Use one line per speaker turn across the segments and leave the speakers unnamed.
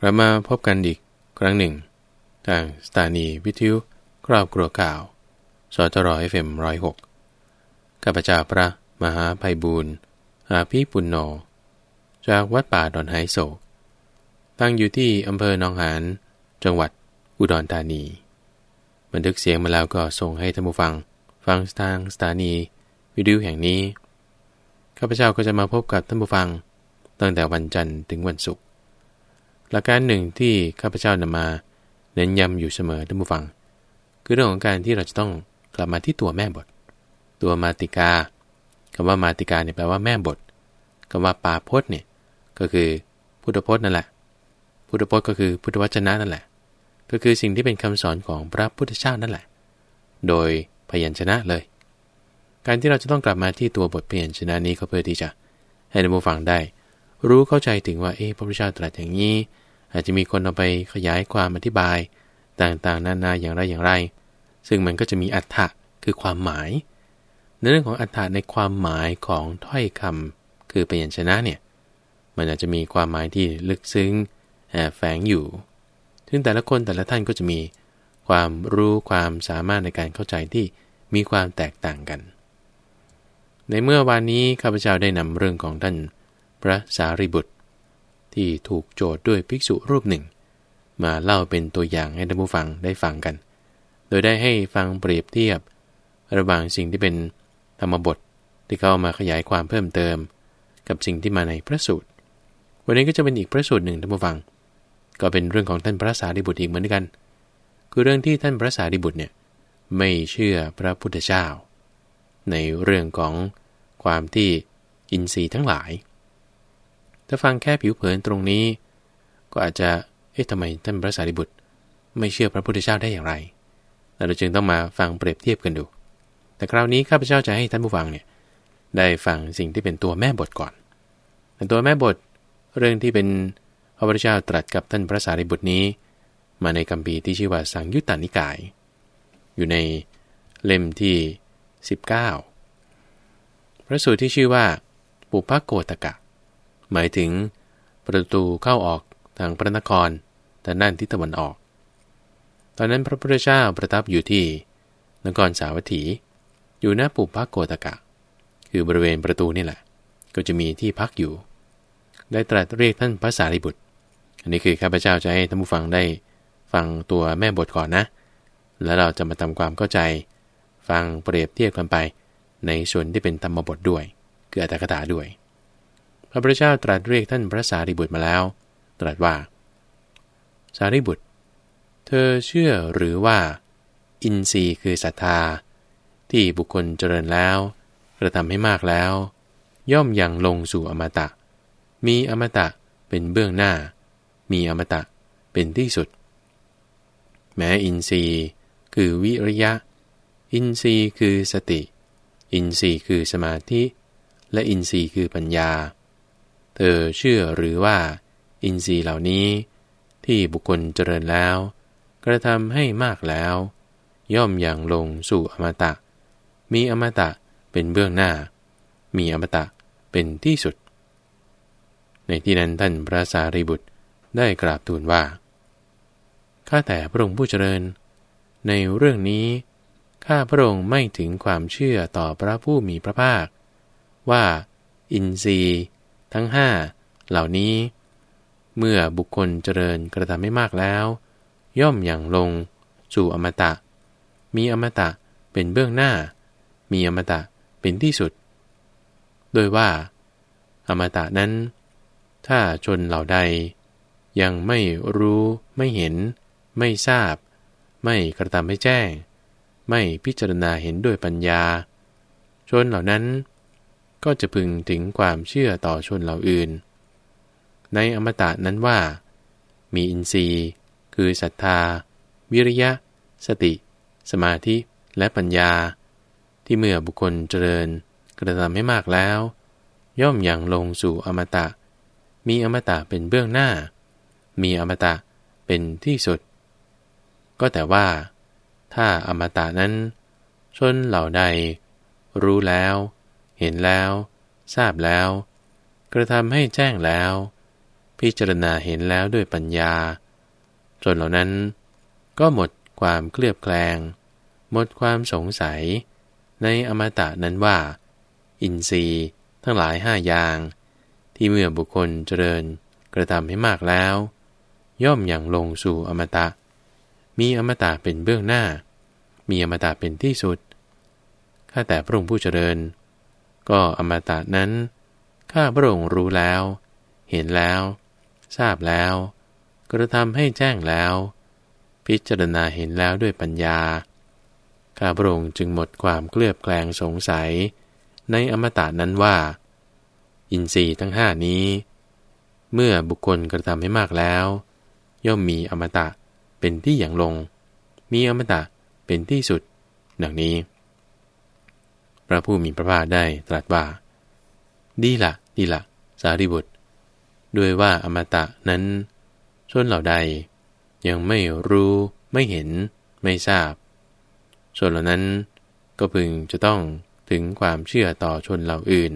กลับมาพบกันอีกครั้งหนึ่ง ทางสถานีวิทยุครอบครัวข่าวส.ทร. FM ร้อยหกข้าพเจ้าพระมหาภัยบูรณ์อาภีปุณโญจากวัดป่าดอนหายโศกตั้งอยู่ที่อำเภอหนองหานจังหวัดอุดรธานี บันทึกเสียงมาแล้วก็ส่งให้ท่านผู้ฟัง ฟังทางสถานีวิทยุแห่งนี้ ข้าพเจ้าก็จะมาพบกับท่านผู้ฟัง ตั้งแต่วันจันทร์ถึงวันศุกร์ หลักการหนึ่งที่ข้าพเจ้านำมา เน้นย้ำอยู่เสมอท่านผู้ฟัง คือเรื่องของการที่เราจะต้องกลับมาที่ตัวแม่บท ตัวมาติกาคำว่ามาติกาเนี่ยแปลว่าแม่บทคำว่าปาพจน์เนี่ยก็คือพุทธพจน์นั่นแหละ พุทธพจน์ก็คือพุทธวจนะนั่นแหละ ก็คือสิ่งที่เป็นคำสอนของพระพุทธเจ้านั่นแหละ โดยพยัญชนะเลย การที่เราจะต้องกลับมาที่ตัวบทพยัญชนะนี้ก็เพื่อที่จะให้ท่านผู้ฟังได้ รู้เข้าใจถึงว่าเอ๊ะพระพุทธเจ้าตรัสอย่างนี้ อาจจะมีคนเอาไปขยายความอธิบายต่างๆ นานาอย่างไรอย่างไร ซึ่งมันก็จะมีอัฏฐะคือความหมาย ในเรื่องของอัฏฐะในความหมายของถ้อยคำคือพยัญชนะเนี่ยมันอาจจะมีความหมายที่ลึกซึ้งแฝงอยู่ ซึ่งแต่ละคนแต่ละท่านก็จะมีความรู้ความสามารถในการเข้าใจที่มีความแตกต่างกัน ในเมื่อวานนี้ข้าพเจ้าได้นำเรื่องของท่าน ระสารีบุตร ที่ถูกโจทย์ด้วยภิกษุรูปหนึ่ง มาเล่าเป็นตัวอย่างให้ท่านผู้ฟังได้ฟังกัน โดยได้ให้ฟังเปรียบเทียบ ระหว่างสิ่งที่เป็นธรรมบทที่เขามาขยายความเพิ่มเติม กับสิ่งที่มาในพระสูตร วันนี้ก็จะเป็นอีกพระสูตรหนึ่งท่านผู้ฟัง ก็เป็นเรื่องของท่านพระสารีบุตรอีกเหมือนกัน คือเรื่องที่ท่านพระสารีบุตรเนี่ยไม่เชื่อพระพุทธเจ้า ในเรื่องของความที่อินทรีย์ทั้งหลาย ถ้าฟังแค่ผิวเผินตรงนี้ ก็อาจจะเอ๊ะทำไมท่านพระสารีบุตร ไม่เชื่อพระพุทธเจ้าได้อย่างไร เราจึงต้องมาฟังเปรียบเทียบกันดู แต่คราวนี้ข้าพเจ้าจะให้ท่านผู้ฟังเนี่ยได้ฟังสิ่งที่เป็นตัวแม่บทก่อนแต่ตัวแม่บทเรื่องที่เป็นพระพุทธเจ้าตรัสกับท่านพระสารีบุตรนี้ มาในกัมภีที่ชื่อว่าสังยุตตานิกาย อยู่ในเล่มที่ 19 พระสูตรที่ชื่อว่าปุพพโกตกะ หมายถึงประตูเข้าออกทางพระนครทางด้านทิศตะวันออก ตอนนั้นพระพุทธเจ้าประทับอยู่ที่ นครสาวัตถี อยู่หน้าปุพพโกตกะ คือบริเวณประตูนี่แหละ ก็จะมีที่พักอยู่ ได้ตรัสเรียกท่านพระสารีบุตร อันนี้คือข้าพเจ้าจะให้ท่านผู้ฟังได้ฟังตัวแม่บทก่อนนะ แล้วเราจะมาทำความเข้าใจ ฟังเปรียบเทียบกันไป ในส่วนที่เป็นธรรมบทด้วย คืออัตถกถาด้วย พระพุทธเจ้าตรัสเรียกท่านพระสารีบุตรมาแล้ว ตรัสว่า สารีบุตร เธอเชื่อหรือว่า อินทรีย์คือศรัทธา ที่บุคคลเจริญแล้ว กระทำให้มากแล้ว ย่อมยังลงสู่อมตะ มีอมตะเป็นเบื้องหน้า มีอมตะเป็นที่สุด แม้อินทรีย์คือวิริยะ อินทรีย์คือสติ อินทรีย์คือสมาธิ และอินทรีย์คือปัญญา เธอเชื่อหรือว่า อินทรีย์เหล่านี้ ที่บุคคลเจริญแล้ว กระทำให้มากแล้ว ย่อมอย่างลงสู่อมตะ มีอมตะเป็นเบื้องหน้า มีอมตะเป็นที่สุด ในที่นั้นท่านพระสารีบุตรได้กราบทูลว่าข้าแต่พระองค์ผู้เจริญ ในเรื่องนี้ข้าพระองค์ไม่ถึงความเชื่อต่อพระผู้มีพระภาค ว่า อินทรีย์ ทั้งห้าเหล่านี้ เมื่อบุคคลเจริญกระทำไม่มากแล้ว ย่อมอย่างลง สู่อมตะ มีอมตะเป็นเบื้องหน้า มีอมตะเป็นที่สุด โดยว่า อมตะนั้น ถ้าชนเหล่าใด ยังไม่รู้ไม่เห็น ไม่ทราบ ไม่กระทำให้แจ้ง ไม่พิจารณาเห็นด้วยปัญญา ชนเหล่านั้น ก็จะพึงถึงความเชื่อต่อชนเหล่าอื่น ในอมตะนั้นว่า มีอินทรีย์ คือศรัทธา วิริยะ สติ สมาธิและปัญญา ที่เมื่อบุคคลเจริญกระทำให้มากแล้ว ย่อมอย่างลงสู่อมตะ มีอมตะเป็นเบื้องหน้า มีอมตะเป็นที่สุด ก็แต่ว่า ถ้าอมตะนั้นชนเหล่าใด รู้แล้ว เห็นแล้ว ทราบแล้ว กระทำให้แจ้งแล้ว พิจารณาเห็นแล้วด้วยปัญญาจนเหล่านั้น ก็หมดความเคลือบแคลง หมดความสงสัย ในอมตะนั้นว่า อินทรีย์ทั้งหลายห้าอย่าง ที่เมื่อบุคคลเจริญกระทำให้มากแล้ว ย่อมอย่างลงสู่อมตะ มีอมตะเป็นเบื้องหน้า มีอมตะเป็นที่สุดข้าแต่พระองค์ผู้เจริญ ก็อมตะนั้น ข้าพระองค์รู้แล้ว เห็นแล้ว ทราบแล้ว กระทำให้แจ้งแล้ว พิจารณาเห็นแล้วด้วยปัญญา ข้าพระองค์จึงหมดความเกลือบแกลงสงสัย ในอมตะนั้นว่า อินทรีย์ทั้งห้านี้ เมื่อบุคคลกระทำให้มากแล้ว ย่อมมีอมตะเป็นที่อย่างลง มีอมตะเป็นที่สุด ดังนี้ พระผู้มีพระภาคได้ตรัสว่า ดีละดีละสารีบุตร ด้วยว่าอมตะนั้นชนเหล่าใด ยังไม่รู้ไม่เห็นไม่ทราบ ส่วนเหล่านั้นก็พึงจะต้องถึงความเชื่อต่อชนเหล่าอื่น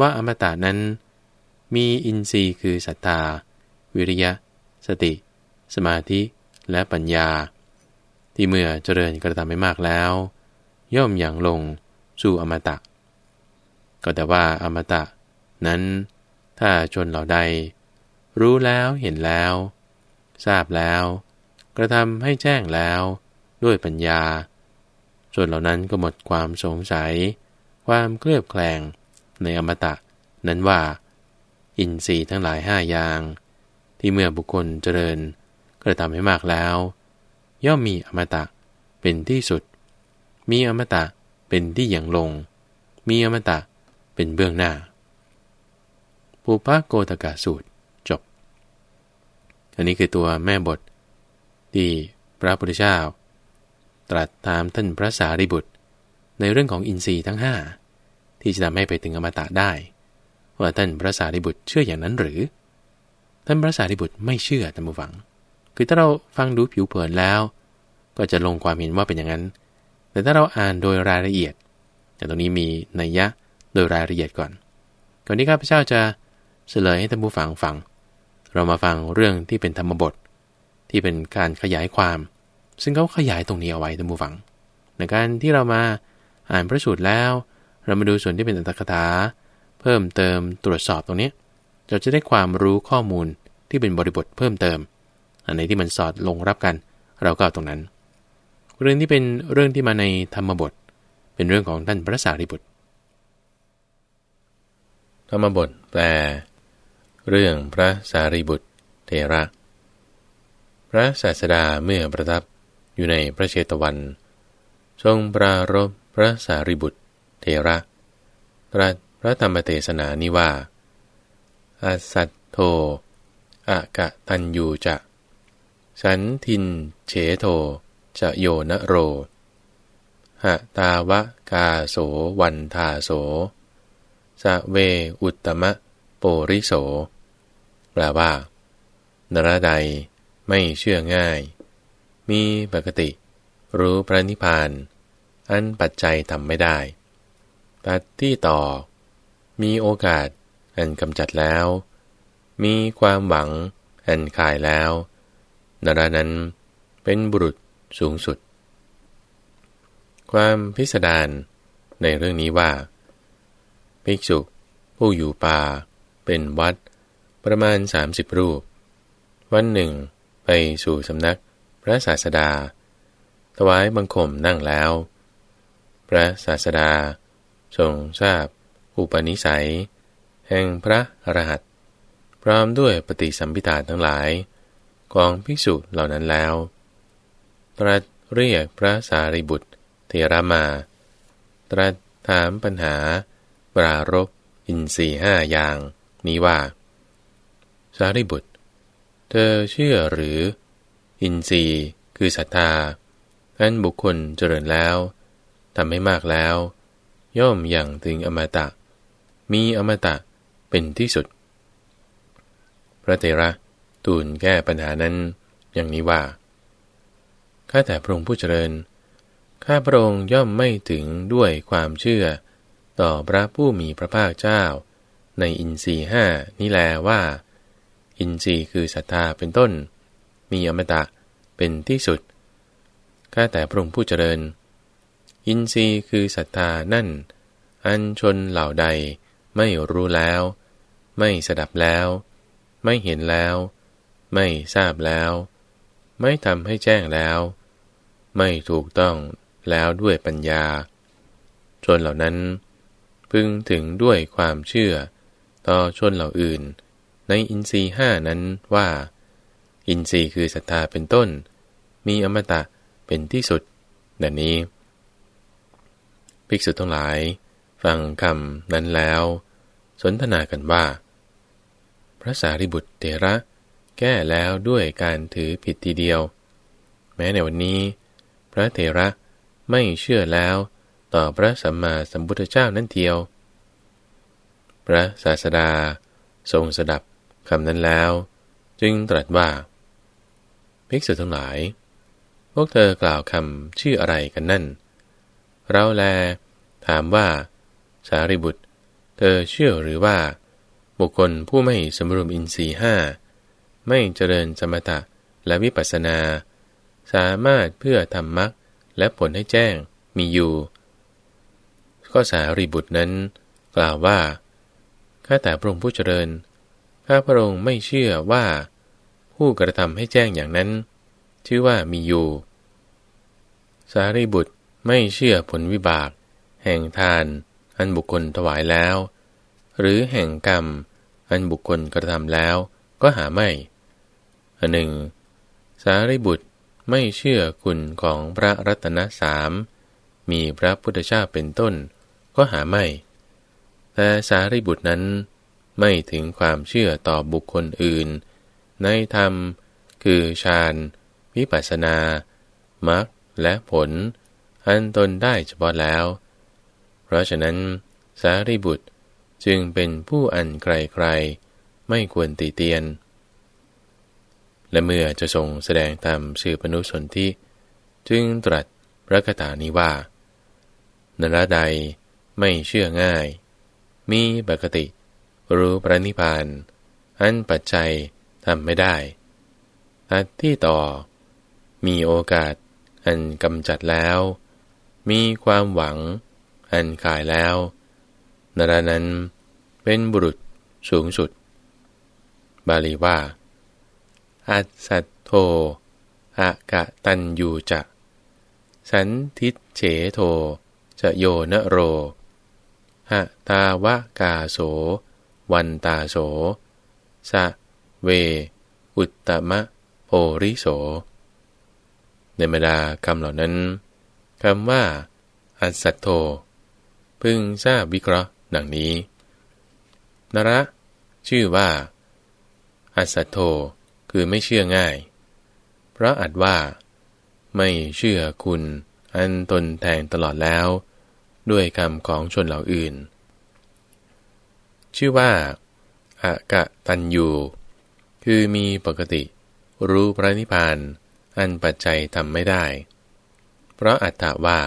ว่าอมตะนั้น มีอินทรีย์คือศรัทธา วิริยะ สติ สมาธิและปัญญา ที่เมื่อเจริญกระทำไม่มากแล้ว ย่อมอย่างลง สู่อมตะ ก็แต่ว่าอมตะ นั้น ถ้าชนเหล่าใด รู้แล้วเห็นแล้ว ทราบแล้ว กระทำให้แจ้งแล้ว ด้วยปัญญา ส่วนเหล่านั้นก็หมดความสงสัย ความเคลือบแคลงในอมตะ นั้นว่า อินทรีย์ทั้งหลายห้าอย่าง ที่เมื่อบุคคลเจริญ กระทำให้มากแล้ว ย่อมมีอมตะเป็นที่สุด มีอมตะเเป็นที่อย่างลง มีอมตะเป็นเบื้องหน้าปูปะโกตกาสูตรจบ อันนี้คือตัวแม่บท ที่พระพุทธเจ้า ตรัสตามท่านพระสารีบุตร ในเรื่องของอินทรีย์ทั้งห้าที่จะทำให้ไปถึงอมตะได้ ว่าท่านพระสารีบุตรเชื่ออย่างนั้นหรือ ท่านพระสารีบุตรไม่เชื่อท่านผู้ฟัง คือถ้าเราฟังดูผิวเผินแล้ว ก็จะลงความเห็นว่าเป็นอย่างนั้น แต่ถ้าเราอ่านโดยรายละเอียด แต่ตรงนี้มีนัยยะโดยรายละเอียดก่อน ก่อนที่ข้าพเจ้าจะเสลยให้ท่านผู้ฟังฟัง เรามาฟังเรื่องที่เป็นธรรมบท ที่เป็นการขยายความ ซึ่งเขาขยายตรงนี้เอาไว้ท่านผู้ฟัง ในการที่เรามาอ่านพระสูตรแล้ว เรามาดูส่วนที่เป็นอัตถกถา เพิ่มเติมตรวจสอบตรงนี้ เราจะได้ความรู้ข้อมูลที่เป็นบริบทเพิ่มเติม อันไหนที่มันสอดลงรับกัน เราก็เอาตรงนั้น เรื่องที่เป็นเรื่องที่มาในธรรมบท เป็นเรื่องของท่านพระสารีบุตร ธรรมบทแปล เรื่องพระสารีบุตรเทระ พระศาสดาเมื่อประทับอยู่ในพระเชตวัน ทรงปรารบพระสารีบุตรเทระตรัสพระธรรมเทศนานิว่า อาสัตโทอะกะตันยูจะ สันทินเฉโท จะโยนโรหะตาวะกาโสวันทาโสสะเวอุตตมะโปริโส แปลว่านรใดไม่เชื่อง่าย มีปกติ รู้พระนิพพาน อันปัจจัยทำไม่ได้ ตัดที่ต่อ มีโอกาสอันกำจัดแล้ว มีความหวังอันขายแล้ว นรานั้นเป็นบุรุษ สูงสุด ความพิสดารในเรื่องนี้ว่า ภิกษุ ผู้อยู่ป่า เป็นวัด ประมาณ 30 รูป วันหนึ่ง ไปสู่สำนักพระศาสดา ถวายบังคมนั่งแล้ว พระศาสดา ทรงทราบ อุปนิสัย แห่งพระอรหัตพร้อมด้วยปฏิสัมพิธาทั้งหลาย ของภิกษุเหล่านั้นแล้ว ตรัสเรียกพระสารีบุตรเทระมา ตรัสถามปัญหา ปรารบอินทรีห้าอย่าง นี้ว่า สารีบุตร เธอเชื่อหรือ อินทรีย์คือศรัทธาอันบุคคลเจริญแล้วทำให้มากแล้ว ย่อมอย่างถึงอมตะ มีอมตะเป็นที่สุด พระเทระ ตูนแก้ปัญหานั้น อย่างนี้ว่า ข้าแต่พระองค์ผู้เจริญ ข้าพระองค์ย่อมไม่ถึงด้วยความเชื่อ ต่อพระผู้มีพระภาคเจ้า ในอินทรีห้านี่แลว่า อินทรีคือศรัทธาเป็นต้น มีอมตะเป็นที่สุด ข้าแต่พระองค์ผู้เจริญ อินทรีคือศรัทธานั่น อันชนเหล่าใดไม่รู้แล้ว ไม่สดับแล้ว ไม่เห็นแล้ว ไม่ทราบแล้ว ไม่ทำให้แจ้งแล้ว ไม่ถูกต้องแล้วด้วยปัญญา ชนเหล่านั้น พึงถึงด้วยความเชื่อ ต่อชนเหล่าอื่น ในอินทรีห้านั้นว่า อินทรีย์คือศรัทธาเป็นต้น มีอมตะเป็นที่สุดดังนี้ ภิกษุทั้งหลาย ฟังคำนั้นแล้ว สนทนากันว่า พระสารีบุตรเถระ แก้แล้วด้วยการถือผิดทีเดียว แม้ในวันนี้ พระเถระไม่เชื่อแล้วต่อพระสัมมาสัมพุทธเจ้านั่นเทียว พระศาสดาทรงสดับคำนั้นแล้ว จึงตรัสว่า ภิกษุทั้งหลาย พวกเธอกล่าวคำชื่ออะไรกันนั่น เราแล ถามว่า สารีบุตร เธอเชื่อหรือว่า บุคคลผู้ไม่สมรุมอินทรีห้า ไม่เจริญสมถะและวิปัสสนา สามารถเพื่อทำมรรคและผลให้แจ้งมีอยู่ ก็สารีบุตรนั้น กล่าวว่า ข้าแต่พระองค์ผู้เจริญ ข้าพระองค์ไม่เชื่อว่า ผู้กระทำให้แจ้งอย่างนั้น ชื่อว่ามีอยู่ สารีบุตรไม่เชื่อผลวิบาก แห่งทาน อันบุคคลถวายแล้ว หรือแห่งกรรม อันบุคคลกระทำแล้วก็หาไม่อันหนึ่ง สารีบุตร ไม่เชื่อคุณของพระรัตนสามมีพระพุทธเจ้าเป็นต้น ก็หาไม่ แต่สารีบุตรนั้น ไม่ถึงความเชื่อต่อบุคคลอื่น ในธรรม คือฌานวิปัสสนามรรคและผล อันตนได้เฉพาะแล้ว เพราะฉะนั้น สารีบุตรจึงเป็นผู้อันไกลๆไม่ควรตีเตียน และเมื่อจะทรงแสดงธรรมสื่อปนุสนที่จึงตรัสพระคาถานี้ว่านรใดไม่เชื่อง่าย มีปกติ รู้พระนิพพาน อันปัจจัยทำไม่ได้อันที่ต่อ มีโอกาสอันกำจัดแล้ว มีความหวัง อันขายแล้ว นรานั้นเป็นบุรุษสูงสุด บาลีว่า อัตสัตโทอะกะตันยูจะ สันทิเฉโท จะโยนโรหะตาวะกาโส วันตาโส สะเว อุตตมะโพริโส ในบรรดาคำเหล่านั้นคำว่า อัสสัตโธพึงทราบวิเคราะห์ดังนี้นระ ชื่อว่า อัสสัตโธ คือไม่เชื่อง่าย เพราะอัดว่า ไม่เชื่อคุณอันตนแทงตลอดแล้ว ด้วยคำของชนเหล่าอื่น ชื่อว่าอากะตันยูคือมีปกติ รู้พระนิพพานอันปัจจัยทำไม่ได้ เพราะอัตถาว่า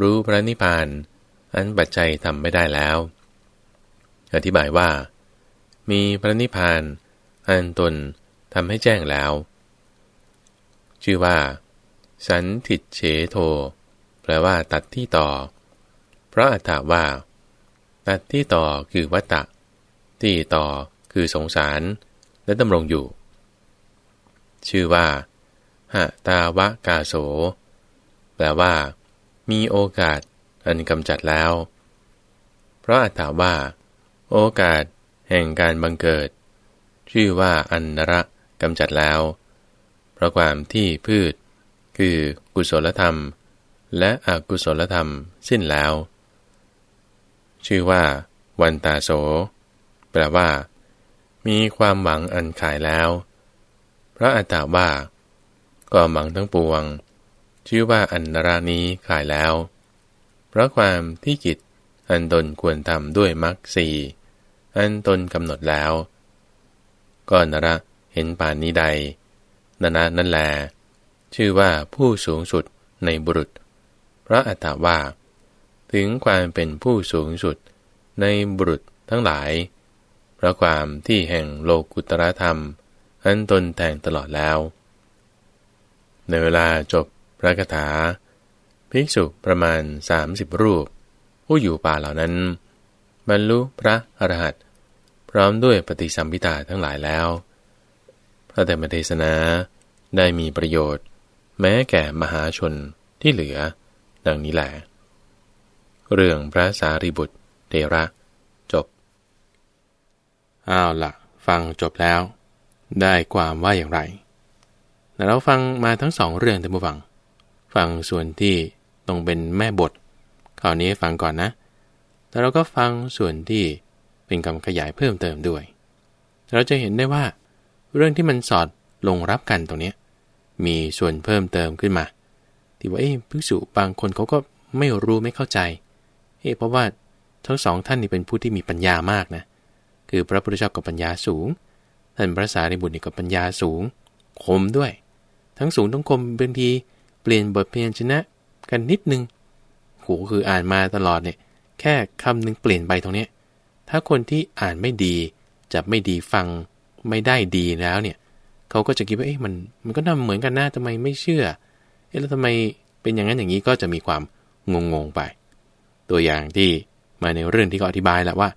รู้พระนิพพานอันปัจจัยทำไม่ได้แล้ว อธิบายว่า มีพระนิพพานอันตน ทำให้แจ้งแล้ว ชื่อว่า สันติเฉโท แปลว่าตัดที่ต่อ เพราะอัตถาว่า ตัดที่ต่อคือวัตตะ ที่ต่อคือสงสารและดำรงอยู่ ชื่อว่าหะตาวะกาโส แปลว่า มีโอกาสอันกำจัดแล้ว เพราะอัตถาว่า โอกาสแห่งการบังเกิด ชื่อว่าอันนระ กำจัดแล้ว เพราะความที่พืช คือกุศลธรรม และอกุศลธรรมสิ้นแล้ว ชื่อว่า วันตาโส แปลว่า มีความหวังอันขายแล้ว พระอัตตาว่าก็หวังทั้งปวง ชื่อว่าอันนรานี้ขายแล้ว เพราะความที่จิตอันตนควรทำด้วยมรรคสีอันตนกำหนดแล้วก็นระ เห็นป่านนี้ใดนานานั่นแล ชื่อว่าผู้สูงสุดในบุรุษ พระอัตตาว่า ถึงความเป็นผู้สูงสุดในบุรุษทั้งหลายพราะความที่แห่งโลกุตรธรรม อันตนแต่งตลอดแล้ว ในเวลาจบพระคาถา ภิกษุประมาณ 30 รูป ผู้อยู่ป่าเหล่านั้น บรรลุพระอรหันต์พร้อมด้วยปฏิสัมพิทาทั้งหลายแล้ว พระธรรมเทศนาได้มีประโยชน์ แม้แก่มหาชนที่เหลือ ดังนี้แหละเรื่องพระสารีบุตรเทระ จบอ้าวละฟังจบแล้ว ได้ความว่าอย่างไรเราฟังมาทั้งสองเรื่องท่านผู้ฟัง ฟังส่วนที่ตรงเป็นแม่บทคราวนี้ฟังก่อนนะแต่เราก็ฟังส่วนที่เป็นคำขยายเพิ่มเติมด้วย เราจะเห็นได้ว่า เรื่องที่มันสอดลงรับกันตรงนี้มีส่วนเพิ่มเติมขึ้นมา ที่ว่าเอ๊ะภิกษุบางคนเขาก็ไม่รู้ไม่เข้าใจเอ๊ะเพราะว่าทั้งสองท่านนี่เป็นผู้ที่มีปัญญามากนะคือพระพุทธเจ้ากับปัญญาสูง ท่านพระสารีบุตรนี่กับปัญญาสูง คมด้วย ทั้งสูงทั้งคมบางทีเปลี่ยนบทเพียนชนะกันนิดนึงโหคืออ่านมาตลอดเนี่ยแค่คำนึงเปลี่ยนไปตรงนี้ถ้าคนที่อ่านไม่ดีจะไม่ดีฟัง ไม่ได้ดีแล้วเนี่ยเขาก็จะคิดว่าเอ๊ะมันมันก็นำเหมือนกันนะทำไมไม่เชื่อเอ๊ะแล้วทำไมเป็นอย่างนั้นอย่างนี้ก็จะมีความงงงไป ตัวอย่างที่มาในเรื่องที่เขาอธิบายแล้วว่า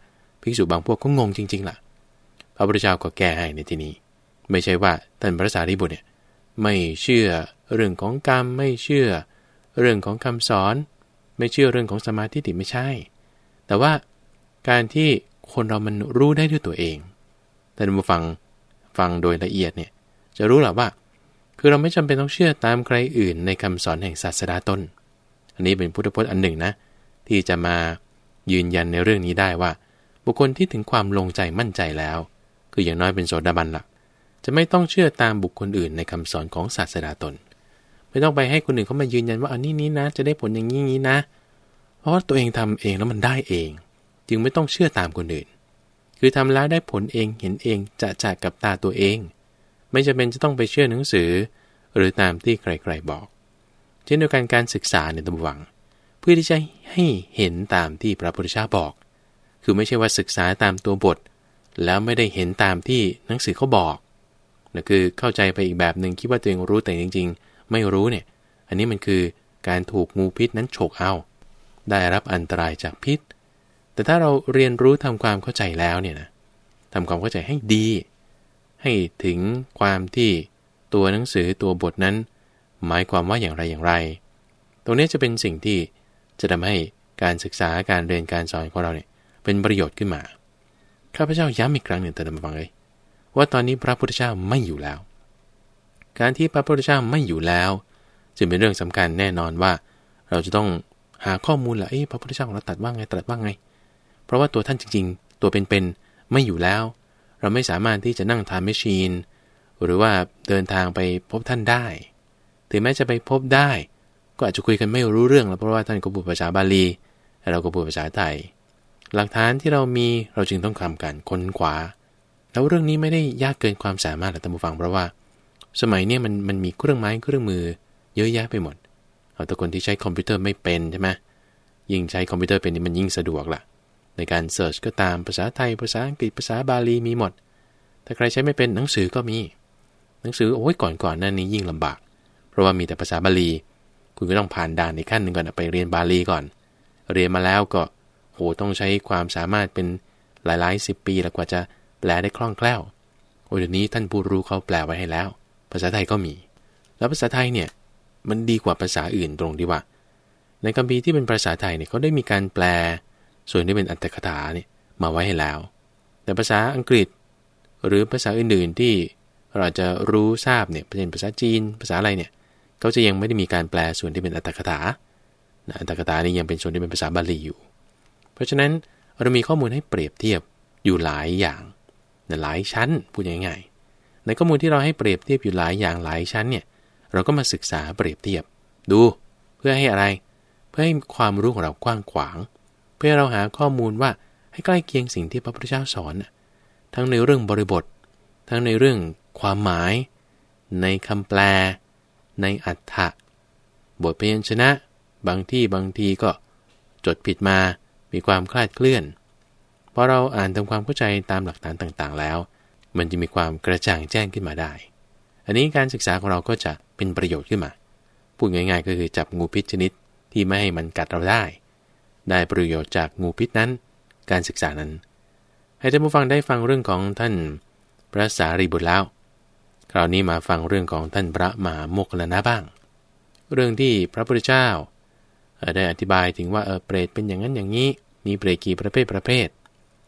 ภิกษุบางพวกก็งงจริงๆล่ะ พระพุทธเจ้าก็แก้ให้ในที่นี้ ไม่ใช่ว่าท่านพระสารีบุตรเนี่ยไม่เชื่อเรื่องของกรรมไม่เชื่อ เรื่องของคำสอน ไม่เชื่อเรื่องของสมาธิติไม่ใช่ แต่ว่าการที่คนเรามันรู้ได้ด้วยตัวเอง แต่มาฟังฟังโดยละเอียดเนี่ยจะรู้หรอว่า คือเราไม่จำเป็นต้องเชื่อตามใครอื่นในคำสอนแห่งศาสดาต้น อันนี้เป็นพุทธพจน์อันหนึ่งนะ ที่จะมายืนยันในเรื่องนี้ได้ว่า บุคคลที่ถึงความลงใจมั่นใจแล้ว คืออย่างน้อยเป็นโสดาบันละจะไม่ต้องเชื่อตามบุคคลอื่นในคำสอนของศาสดาตน ไม่ต้องไปให้คนอื่นเขามายืนยันว่าอันนี้นี้นะ จะได้ผลอย่างนี้นี้นะ เพราะว่าตัวเองทำเองแล้วมันได้เอง จึงไม่ต้องเชื่อตามคนอื่น คือทำแล้วได้ผลเองเห็นเองจะจากกับตาตัวเอง ไม่จำเป็นจะต้องไปเชื่อหนังสือ หรือตามที่ใครๆบอก เช่นเดียวกันการศึกษาในตำวัง เพื่อที่จะให้เห็นตามที่พระพุทธเจ้าบอก คือไม่ใช่ว่าศึกษาตามตัวบท แล้วไม่ได้เห็นตามที่หนังสือเขาบอกนั่นคือเข้าใจไปอีกแบบหนึ่งคิดว่าตัวเองรู้แต่จริง ๆ ไม่รู้เนี่ย อันนี้มันคือการถูกงูพิษนั้นฉกเอา ได้รับอันตรายจากพิษ แต่ถ้าเราเรียนรู้ทำความเข้าใจแล้วเนี่ยนะทำความเข้าใจให้ดี ให้ถึงความที่ตัวหนังสือตัวบทนั้น หมายความว่าอย่างไรอย่างไร ตรงนี้จะเป็นสิ่งที่จะทำให้การศึกษาการเรียนการสอนของเราเนี่ยเป็นประโยชน์ขึ้นมาข้าพเจ้าย้ำอีกครั้งหนึ่งแต่มาฟังเลยว่าตอนนี้พระพุทธเจ้าไม่อยู่แล้ว การที่พระพุทธเจ้าไม่อยู่แล้ว จึงเป็นเรื่องสำคัญแน่นอนว่า เราจะต้องหาข้อมูลแหละพระพุทธเจ้าของเราตัดว่าไงตรัสว่าไง เพราะว่าตัวท่านจริงๆ ตัวเป็นๆไม่อยู่แล้ว เราไม่สามารถที่จะนั่งทานแมชชีน หรือว่าเดินทางไปพบท่านได้ถึงแม้จะไปพบได้ ก็อาจจะคุยกันไม่รู้เรื่องแล้วเพราะว่าท่านก็พูดภาษาบาลี เราก็พูดภาษาไทย หลักฐานที่เรามีเราจึงต้องทำกันค้นขวาแล้วเรื่องนี้ไม่ได้ยากเกินความสามารถหรอกท่านผู้ฟังเพราะว่า สมัยนี้มันมันมีเครื่องไม้เครื่องมือ เยอะแยะไปหมด เอาแต่คนที่ใช้คอมพิวเตอร์ไม่เป็นใช่ไหมยิ่งใช้คอมพิวเตอร์เป็นนี่มันยิ่งสะดวกล่ะ ในการ search ก็ตามภาษาไทยภาษาอังกฤษภาษาบาลีมีหมด แต่ใครใช้ไม่เป็นหนังสือก็มี หนังสือโอ้ยก่อนก่อนนั่นนี้ยิ่งลำบาก เพราะว่ามีแต่ภาษาบาลี คุณก็ต้องผ่านด่านในขั้นหนึ่งก่อนไปเรียนบาลีก่อน เรียนมาแล้วก็โหต้องใช้ความสามารถเป็นหลายๆสิบปีแล้วกว่าจะแปลได้คล่องแคล่วโอ้เดี๋ยวนี้ท่านผู้รู้เขาแปลไว้ให้แล้ว ภาษาไทยก็มี แล้วภาษาไทยเนี่ยมันดีกว่าภาษาอื่นตรงที่ว่า ในคัมภีร์ที่เป็นภาษาไทยเนี่ยเขาได้มีการแปล ส่วนที่เป็นอัตถกถาเนี่ยมาไว้ให้แล้ว แต่ภาษาอังกฤษ หรือภาษาอื่นๆที่เราจะรู้ทราบเนี่ยเป็นภาษาจีนภาษาอะไรเนี่ยเขาจะยังไม่ได้มีการแปลส่วนที่เป็นอัตถกถาอัตถกถานี่ยังเป็นส่วนที่เป็นภาษาบาลีอยู่ เพราะฉะนั้นเรามีข้อมูลให้เปรียบเทียบอยู่หลายอย่างหลายชั้นพูดง่ายๆในข้อมูลที่เราให้เปรียบเทียบอยู่หลายอย่างหลายชั้นเนี่ยเราก็มาศึกษาเปรียบเทียบ ดูเพื่อให้อะไร เพื่อให้ความรู้ของเรากว้างขวาง เพื่อเราหาข้อมูลว่าให้ใกล้เคียงสิ่งที่พระพุทธเจ้าสอนทั้งในเรื่องบริบท ทั้งในเรื่องความหมาย ในคำแปล ในอัฏฐะบทพียนชนะ บางที่บางทีก็จดผิดมามีความคลาดเคลื่อนพอเราอ่านทำความเข้าใจตามหลักฐานต่างๆ แล้ว มันจะมีความกระจ่างแจ้งขึ้นมาได้ อันนี้การศึกษาของเราก็จะเป็นประโยชน์ขึ้นมา พูดง่ายๆ ก็คือจับงูพิษชนิดที่ไม่ให้มันกัดเราได้ ได้ประโยชน์จากงูพิษนั้น การศึกษานั้น ให้ท่านผู้ฟังได้ฟังเรื่องของท่านพระสารีบุตรแล้ว คราวนี้มาฟังเรื่องของท่านพระมหาโมกขลนะบ้าง เรื่องที่พระพุทธเจ้าได้อธิบายถึงว่าเออเปรตเป็นอย่างนั้นอย่างนี้ มีเปรตกี่ประเภทประเภท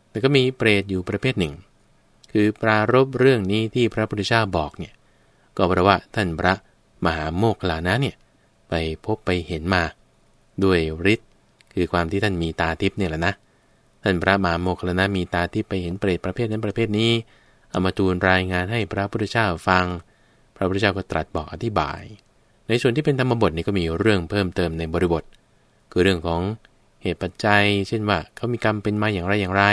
แต่ก็มีเปรตอยู่ประเภทหนึ่ง คือปรารบเรื่องนี้ที่พระพุทธเจ้าบอกเนี่ย ก็เพราะว่าท่านพระมหาโมกขลานะเนี่ยไปพบไปเห็นมา ด้วยฤทธิ์ คือความที่ท่านมีตาทิพย์เนี่ยแหละนะ ท่านพระมหาโมคลนะมีตาทิพย์ไปเห็นเปรตประเภทนั้นประเภทนี้เอามาทูลรายงานให้พระพุทธเจ้าฟัง พระพุทธเจ้าก็ตรัสบอกอธิบาย ในส่วนที่เป็นธรรมบทนี่ก็มีเรื่องเพิ่มเติมในบริบท คือเรื่องของเหตุปัจจัย เช่นว่าเขามีกรรมเป็นมาอย่างไรอย่างไร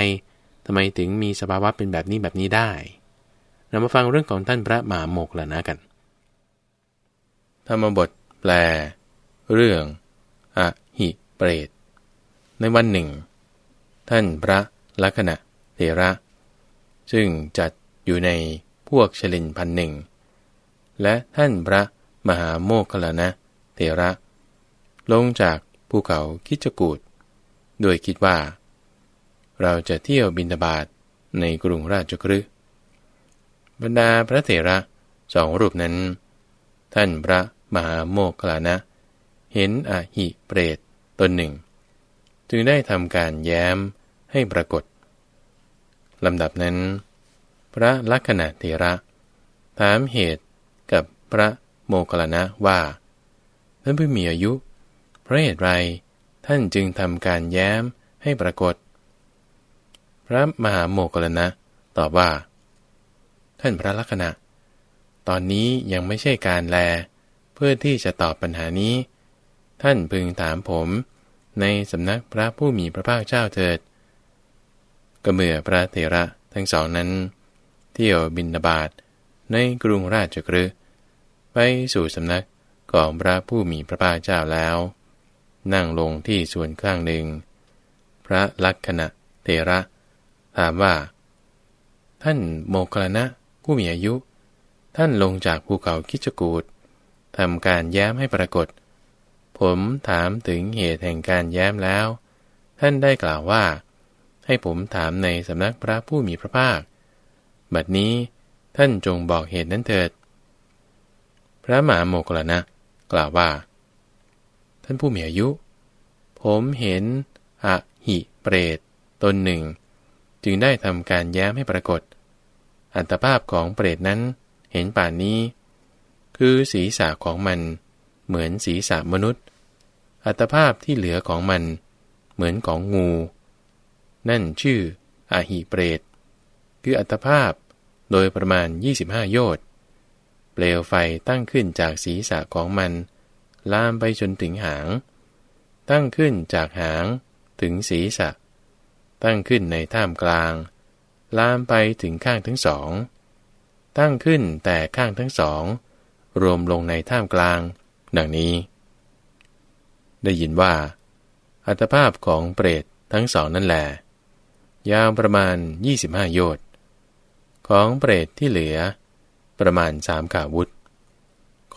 ทำไมถึงมีสภาวะเป็นแบบนี้แบบนี้ได้ เรามาฟังเรื่องของท่านพระมหาโมกลนะกัน ธรรมบทแปล เรื่องอหิเปรต ในวันหนึ่ง ท่านพระลักษณะเทระ ซึ่งจัดอยู่ในพวกชลินพันหนึ่ง และท่านพระมหาโมคคลานะเทระ ลงจากภูเขาคิจกูดโดยคิดว่า เราจะเที่ยวบินบาตในกรุงราชกฤห์บรรดาพระเถระสองรูปนั้น ท่านพระมหาโมคคลานะ เห็นอหิเปรตตนหนึ่ง จึงได้ทำการแย้มให้ปรากฏลำดับนั้น พระลักษณะเถระ ถามเหตุกับพระโมคคัลลนะว่าท่านผู้มีอายุ เพราะเหตุไรท่านจึงทำการแย้มให้ปรากฏ พระมหาโมคคัลลนะตอบว่า ท่านพระลักษณะ ตอนนี้ยังไม่ใช่การแล เพื่อที่จะตอบปัญหานี้ ท่านพึงถามผม ในสำนักพระผู้มีพระภาคเจ้าเถิด ก็เมื่อพระเถระทั้งสองนั้น เที่ยวบินบาตในกรุงราชกฤห์ไปสู่สำนักของพระผู้มีพระภาคเจ้าแล้ว นั่งลงที่ส่วนข้างหนึ่ง พระลักษณะเถระถามว่า ท่านโมคลนะผู้มีอายุ ท่านลงจากภูเขาคิจกูดทำการแย้มให้ปรากฏ ผมถามถึงเหตุแห่งการแย้มแล้ว ท่านได้กล่าวว่า ให้ผมถามในสำนักพระผู้มีพระภาค บัดนี้ท่านจงบอกเหตุนั้นเถิด พระหมาโมกลนะ กล่าวว่า ท่านผู้มีอายุ ผมเห็นอะหิเปรตตนหนึ่ง จึงได้ทำการแย้มให้ปรากฏ อัตภาพของเปรตนั้นเห็นป่านนี้ คือศีรษะของมันเหมือนศีรษะมนุษย์ อัตภาพที่เหลือของมัน เหมือนของงู นั่นชื่ออาหิเปรต คืออัตภาพโดยประมาณ 25 โยชน์เปลวไฟตั้งขึ้นจากศีรษะของมัน ลามไปจนถึงหาง ตั้งขึ้นจากหางถึงศีรษะ ตั้งขึ้นในท่ามกลาง ลามไปถึงข้างทั้งสอง ตั้งขึ้นแต่ข้างทั้งสอง รวมลงในท่ามกลาง ดังนี้ ได้ยินว่า อัตภาพของเปรตทั้งสองนั่นแหละยาวประมาณ 25 โยชน์ของเปรตที่เหลือ ประมาณสามขาวุธ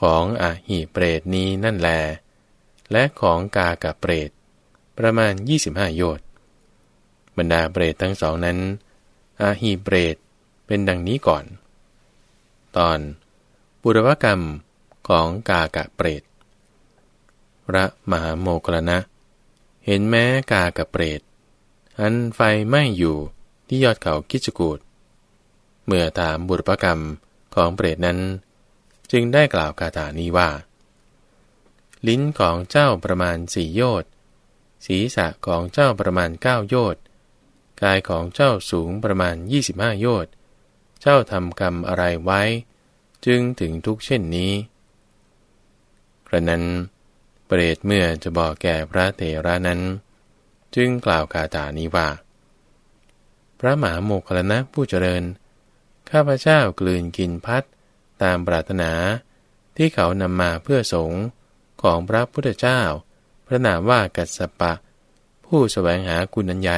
ของอาหีเปรตนี้นั่นแล และของกากับเปรต ประมาณ 25 โยชน์บรรดาเปรตทั้งสองนั้น อาหีเปรตเป็นดังนี้ก่อน ตอนบุรวกรรมของกากะเปรต พระมหาโมกลนะ เห็นแม้กากะเปรต อันไฟไหม้อยู่ที่ยอดเขากิจกูดเมื่อถามบุรพกรรมของเปรตนั้น จึงได้กล่าวคาถานี้ว่า ลิ้นของเจ้าประมาณสี่โยชน์ศีรษะของเจ้าประมาณเก้าโยชน์กายของเจ้าสูงประมาณยี่สิบห้าโยชน์เจ้าทำกรรมอะไรไว้ จึงถึงทุกเช่นนี้กระนั้น เปรตเมื่อจะบอกแก่พระเถระนั้น จึงกล่าวคาถานี้ว่า พระมหาโมคคลนะผู้เจริญ ข้าพเจ้ากลืนกินพัดตามปรารถนาที่เขานำมาเพื่อสงฆ์ของพระพุทธเจ้า พระนามว่ากัสสปะ ผู้สแสวงหาคุณัญญ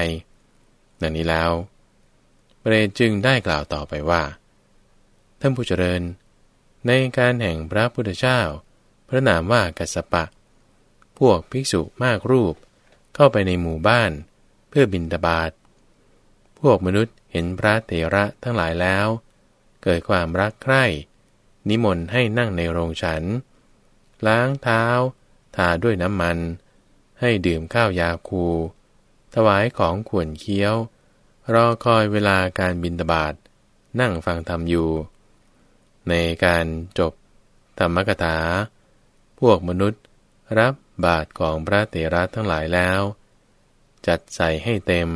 ดังนี้แล้วเปรตจึงได้กล่าวต่อไปว่า ท่านผู้เจริญ ในการแห่งพระพุทธเจ้า พระนามว่ากัสสปะ วกภิกษุมากรูป เข้าไปในหมู่บ้าน เพื่อบินตบาทพวกมนุษย์เห็นพระเถระทั้งหลายแล้ว เกิดความรักใคร่ นิมนต์ให้นั่งในโรงฉัน ล้างเท้า ทาด้วยน้ำมัน ให้ดื่มข้าวยาคู ถวายของขวนเคี้ยว รอคอยเวลาการบินตบาทนั่งฟังธรรมอยู่ ในการจบธรรมกถา พวกมนุษย์รับ บาทของพระเถระทั้งหลายแล้ว จัดใส่ให้เต็ม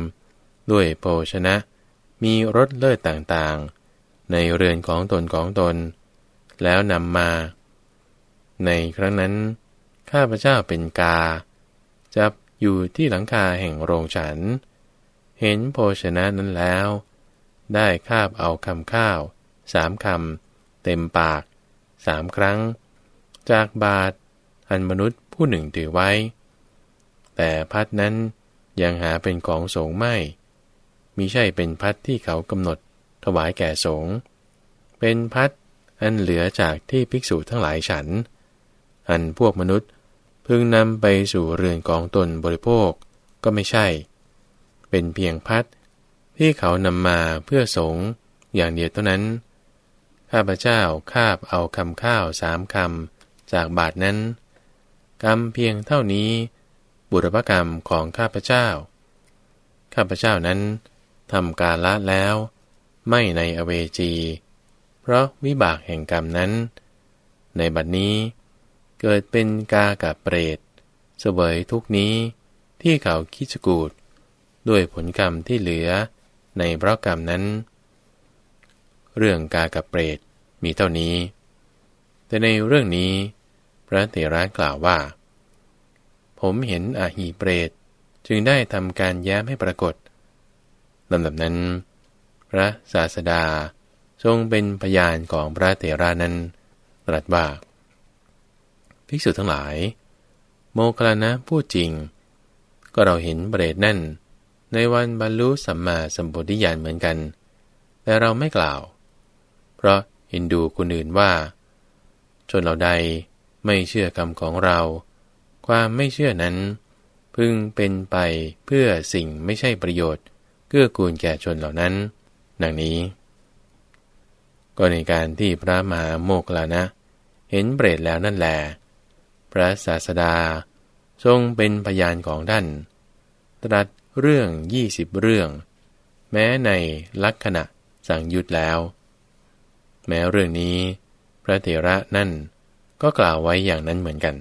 ด้วยโภชนะ มีรสเลิศต่างๆ ในเรือนของตนของตน แล้วนำมา ในครั้งนั้น ข้าพเจ้าเป็นกา จับอยู่ที่หลังคาแห่งโรงฉัน เห็นโภชนะนั้นแล้ว ได้คาบเอาคำข้าวสามคำเต็มปากสามครั้ง จากบาทอันมนุษย์ ผู้หนึ่งถือไว้ แต่พัดนั้นยังหาเป็นของสงไม่มิใช่เป็นพัดที่เขากำหนดถวายแก่สงเป็นพัดอันเหลือจากที่ภิกษุทั้งหลายฉัน อันพวกมนุษย์พึงนำไปสู่เรือนกองตนบริโภคก็ไม่ใช่ เป็นเพียงพัดที่เขานำมาเพื่อสงอย่างเดียวเท่านั้น ข้าพเจ้าคาบเอาคำข้าวสามคำจากบาทนั้น กรรมเพียงเท่านี้ บุรพกรรมของข้าพเจ้า ข้าพเจ้านั้นทำกาละแล้ว ไม่ในอเวจี เพราะวิบากแห่งกรรมนั้น ในบัดนี้ เกิดเป็นกากับเปรตเสวยทุกนี้ที่เขาคิดกูดด้วยผลกรรมที่เหลือในเพราะกรรมนั้น เรื่องกากับเปรตมีเท่านี้ แต่ในเรื่องนี้ พระเถระกล่าวว่า ผมเห็นอาหีเปรตจึงได้ทำการแย้มให้ปรากฏลำดับนั้น พระศาสดาทรงเป็นพยานของพระเถระนั้น ตรัสว่า ภิกษุทั้งหลาย โมคลานะพูดจริง ก็เราเห็นเบรดนั่น ในวันบรรลุสัมมาสัมปธิญาณเหมือนกัน แต่เราไม่กล่าว เพราะเห็นดูคนอื่นว่า ชนเราใด ไม่เชื่อคำของเรา ความไม่เชื่อนั้น พึงเป็นไปเพื่อสิ่งไม่ใช่ประโยชน์ เกื้อกูลแก่ชนเหล่านั้น ดังนี้ ก็ในการที่พระมหาโมกลานะ เห็นเปรตแล้วนั่นแหลพระศาสดา ทรงเป็นพยานของท่าน ตรัสเรื่องยี่สิบเรื่อง แม้ในลักษณะสั่งยุดแล้ว แม้เรื่องนี้ พระเถระนั่น ก็กล่าวไว้อย่างนั้นเหมือนกัน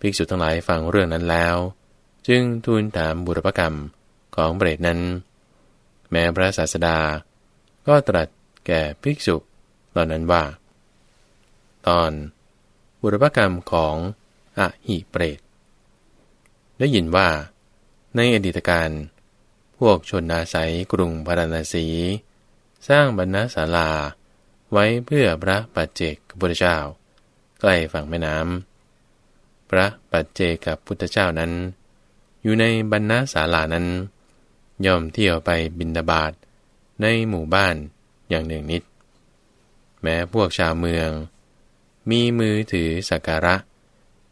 ภิกษุทั้งหลายฟังเรื่องนั้นแล้ว จึงทูลถามบุรพกรรมของเบรดนั้น แม้พระศาสดา ก็ตรัสแก่ภิกษุตอนนั้นว่า ตอนบุรพกรรมของอะหิเปรต ได้ยินว่า ในอดีตการ พวกชนอาศัยกรุงพาราณสี สร้างบรรณศาลาไว้เพื่อพระปัจเจกพุทธเจ้า ใกล้ฝั่งแม่น้ำ พระปัจเจกับพุทธเจ้านั้น อยู่ในบรรณาศาลานั้น ย่อมเที่ยวไปบินดาบาดในหมู่บ้านอย่างหนึ่งนิด แม้พวกชาวเมือง มีมือถือสักการะ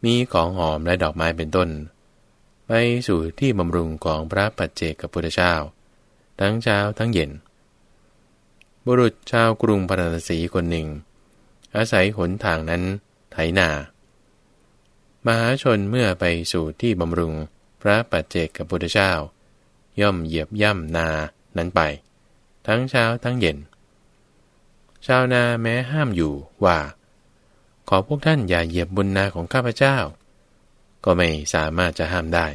มีของหอมและดอกไม้เป็นต้น ไปสู่ที่บำรุงของพระปัจเจกพุทธเจ้า ทั้งเช้าทั้งเย็น บุรุษชาวกรุงพาราณสีคนหนึ่งอาศัยหนทางนั้น ไถนา มหาชนเมื่อไปสู่ที่บำรุงพระปัจเจกพุทธเจ้า ย่อมเหยียบย่ำนานั้นไป ทั้งเช้าทั้งเย็น ชาวนาแม้ห้ามอยู่ว่า ขอพวกท่านอย่าเหยียบบนนาของข้าพเจ้า ก็ไม่สามารถจะห้ามได้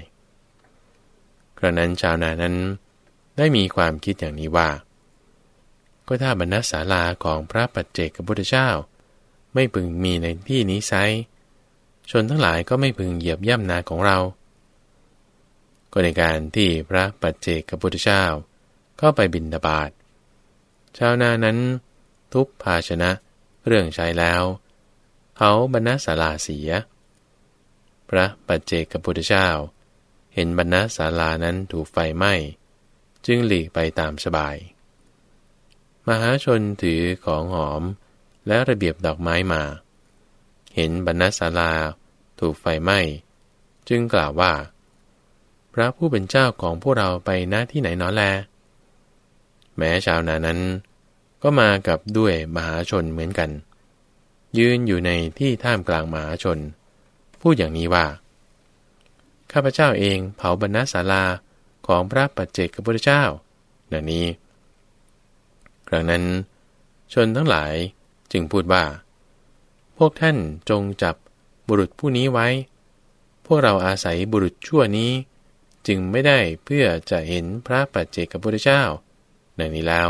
กระนั้นชาวนานั้นได้มีความคิดอย่างนี้ว่า ก็ถ้าบรรณศาลาของพระปัจเจกพุทธเจ้า ไม่พึงมีในที่นี้ไซชนทั้งหลายก็ไม่พึงเหยียบย่ำนาของเรา ก็ในการที่พระปัจเจกพุทธเจ้าเข้าไปบินดาบาดชาวนานั้น ทุบภาชนะเรื่องใช้แล้วเขาบรรณศาลาเสีย พระปัจเจกพุทธเจ้า เห็นบรรณศาลานั้นถูกไฟไหม้ จึงหลีกไปตามสบาย มหาชนถือของหอม และระเบียบดอกไม้มา เห็นบรรณศาลา ถูกไฟไหม้ จึงกล่าวว่า พระผู้เป็นเจ้าของพวกเราไปหน้าที่ไหนน้อแล แม้ชาวนานั้น ก็มากับด้วยมหาชนเหมือนกัน ยืนอยู่ในที่ท่ามกลางมหาชน พูดอย่างนี้ว่า ข้าพเจ้าเองเผาบรรณศาลาของพระปัจเจกพุทธเจ้าดังนี้ ครั้งนั้นชนทั้งหลาย จึงพูดว่า พวกท่านจงจับบุรุษผู้นี้ไว้ พวกเราอาศัยบุรุษชั่วนี้ จึงไม่ได้เพื่อจะเห็นพระปัจเจกพุทธเจ้าดังนี้แล้ว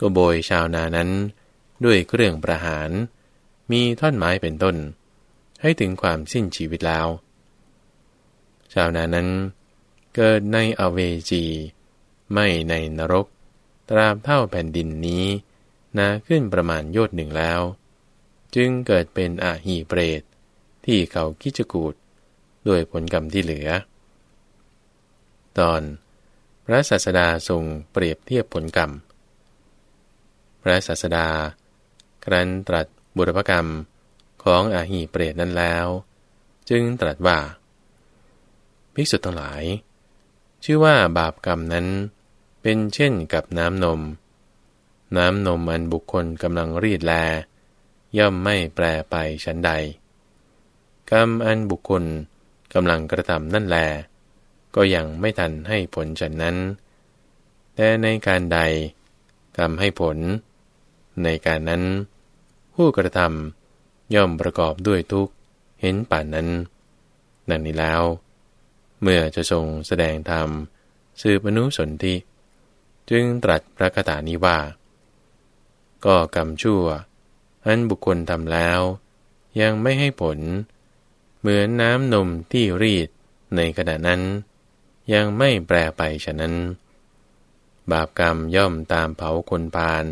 ก็โบยชาวนานั้น ด้วยเครื่องประหาร มีท่อนไม้เป็นต้น ให้ถึงความสิ้นชีวิตแล้ว ชาวนานั้นเกิดในอเวจี ไม่ในนรก ตราบเท่าแผ่นดินนี้ นาขึ้นประมาณโยชนหนึ่งแล้ว จึงเกิดเป็นอาหีเปรต ที่เขาคิจกูดด้วยผลกรรมที่เหลือ ตอน พระศาสดาทรงเปรียบเทียบผลกรรม พระศาสดา ครั้นตรัสบุรพกรรมของอาหีเปรตนั้นแล้ว จึงตรัสว่า ภิกษุทั้งหลาย ชื่อว่าบาปกรรมนั้นเป็นเช่นกับน้ำนม น้ำนมอันบุคคลกำลังรีดแล ย่อมไม่แปรไปชั้นใด กรรมอันบุคคลกำลังกระทำนั่นแล ก็ยังไม่ทันให้ผลฉันนั้น แต่ในการใดกรรมให้ผล ในการนั้น ผู้กระทำย่อมประกอบด้วยทุกเห็นป่านนั้น นั่นนี้แล้ว เมื่อจะทรงแสดงธรรมสืบอนุสนธิจึงตรัสพระคาถานี้ว่า ก็กรรมชั่ว อันบุคคลทำแล้ว ยังไม่ให้ผล เหมือนน้ำนมที่รีดในขณะนั้น ยังไม่แปรไปฉะนั้น บาปกรรมย่อมตามเผาคนพาล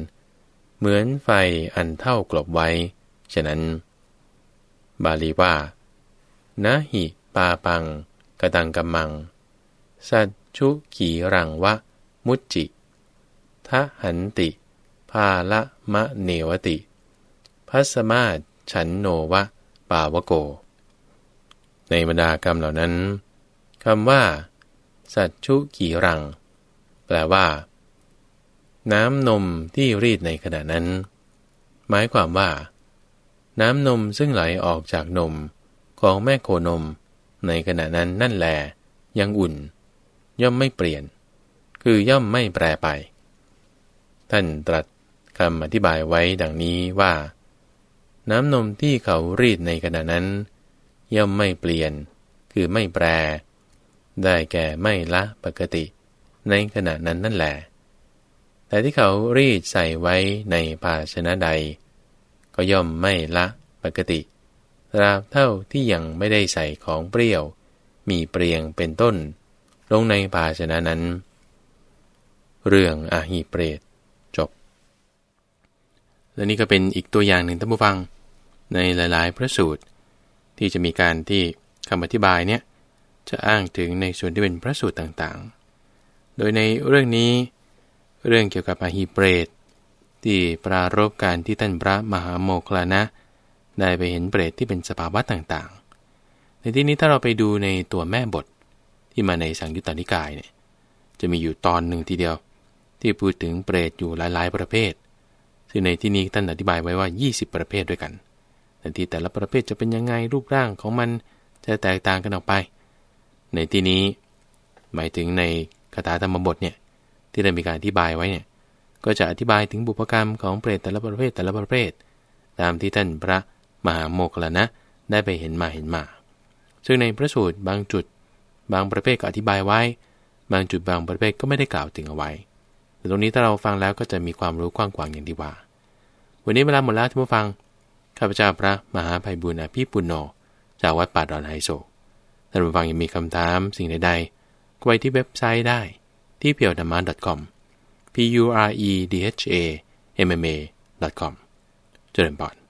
เหมือนไฟอันเท่ากลบไว้ ฉะนั้น บาลีว่านะหิปาปังกระตังกัมมัง สัจชุขีรังวะ มุจจิทะหันติาละมะเนวติพัสมาฉันโนวะ ปาวโก ในบรรดากรรมเหล่านั้นคำว่า สัจชุขีรัง แปลว่า น้ำนมที่รีดในขณะนั้น หมายความว่า น้ำนมซึ่งไหลออกจากนมของแม่โคนม ในขณะนั้นนั่นแล ยังอุ่น ย่อมไม่เปลี่ยน คือย่อมไม่แปรไป ท่านตรัส คำอธิบายไว้ดังนี้ว่า น้ำนมที่เขารีดในขณะนั้น ย่อมไม่เปลี่ยน คือไม่แปร ได้แก่ไม่ละปกติ ในขณะนั้นนั่นแหละ แต่ที่เขารีดใส่ไว้ในภาชนะใด ก็ย่อมไม่ละปกติตราบเท่าที่ยังไม่ได้ใส่ของเปรี้ยว มีเปรียงเป็นต้น ลงในภาชนะนั้น เรื่องอาหีเปรต และนี่ก็เป็นอีกตัวอย่างหนึ่งท่านผู้ฟัง ในหลายๆ พระสูตร ที่จะมีการที่คำอธิบายเนี่ยจะอ้างถึงในส่วนที่เป็นพระสูตรต่างๆ โดยในเรื่องนี้ เรื่องเกี่ยวกับอาหีเปรตที่ปรารบการที่ท่านพระมหาโมคลานะ ได้ไปเห็นเปรตที่เป็นสภาวะต่างๆ ในที่นี้ถ้าเราไปดูในตัวแม่บทที่มาในสังยุตตานิกายเนี่ยจะมีอยู่ตอนหนึ่งทีเดียว ที่พูดถึงเปรตอยู่หลายๆ ประเภท ซึ่งในที่นี้ท่านอธิบายไว้ว่า 20 ประเภทด้วยกันแต่ที่แต่ละประเภทจะเป็นยังไงรูปร่างของมันจะแตกต่างกันออกไป ในที่นี้ หมายถึงในคาถาธรรมบทเนี่ยที่ได้มีการอธิบายไว้เนี่ยก็จะอธิบายถึงบุพกรรมของเปรตแต่ละประเภทแต่ละประเภท ตามที่ท่านพระมหาโมคลนะได้ไปเห็นมาเห็นมา ซึ่งในพระสูตรบางจุด บางประเภทก็อธิบายไว้ บางจุดบางประเภทก็ไม่ได้กล่าวถึงเอาไว้ แต่ตรงนี้ถ้าเราฟังแล้วก็จะมีความรู้กว้างขวางอย่างดีว่า วันนี้เวลาหมดแล้วท่านผู้ฟัง ข้าพเจ้าพระมหาภัยบุญอภิปุณโญจากวัดป่าดอนไฮโซท่านผู้ฟังยังมีคำถามสิ่งใดๆก็ไปที่เว็บไซต์ได้ที่เพียวดามา .com p u r e d h a m m a com เจริญพร